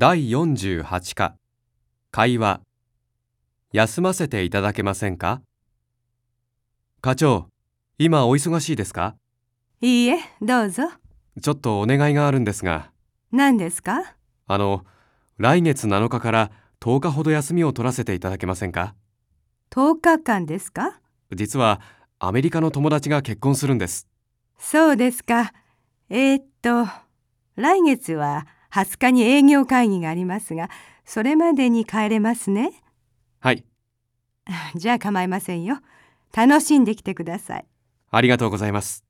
第48課会話休ませていただけませんか？課長、今お忙しいですか？いいえ、どうぞ。ちょっとお願いがあるんですが、何ですか？あの、来月7日から10日ほど休みを取らせていただけませんか ?10 日間ですか？実はアメリカの友達が結婚するんです。そうですか。えー、っと、来月は20日に営業会議がありますが、それまでに帰れますね。はい、じゃあ構いませんよ。楽しんできてください。ありがとうございます。